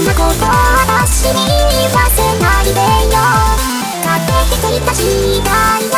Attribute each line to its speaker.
Speaker 1: んなこと私に言わせないでよかけてきた時代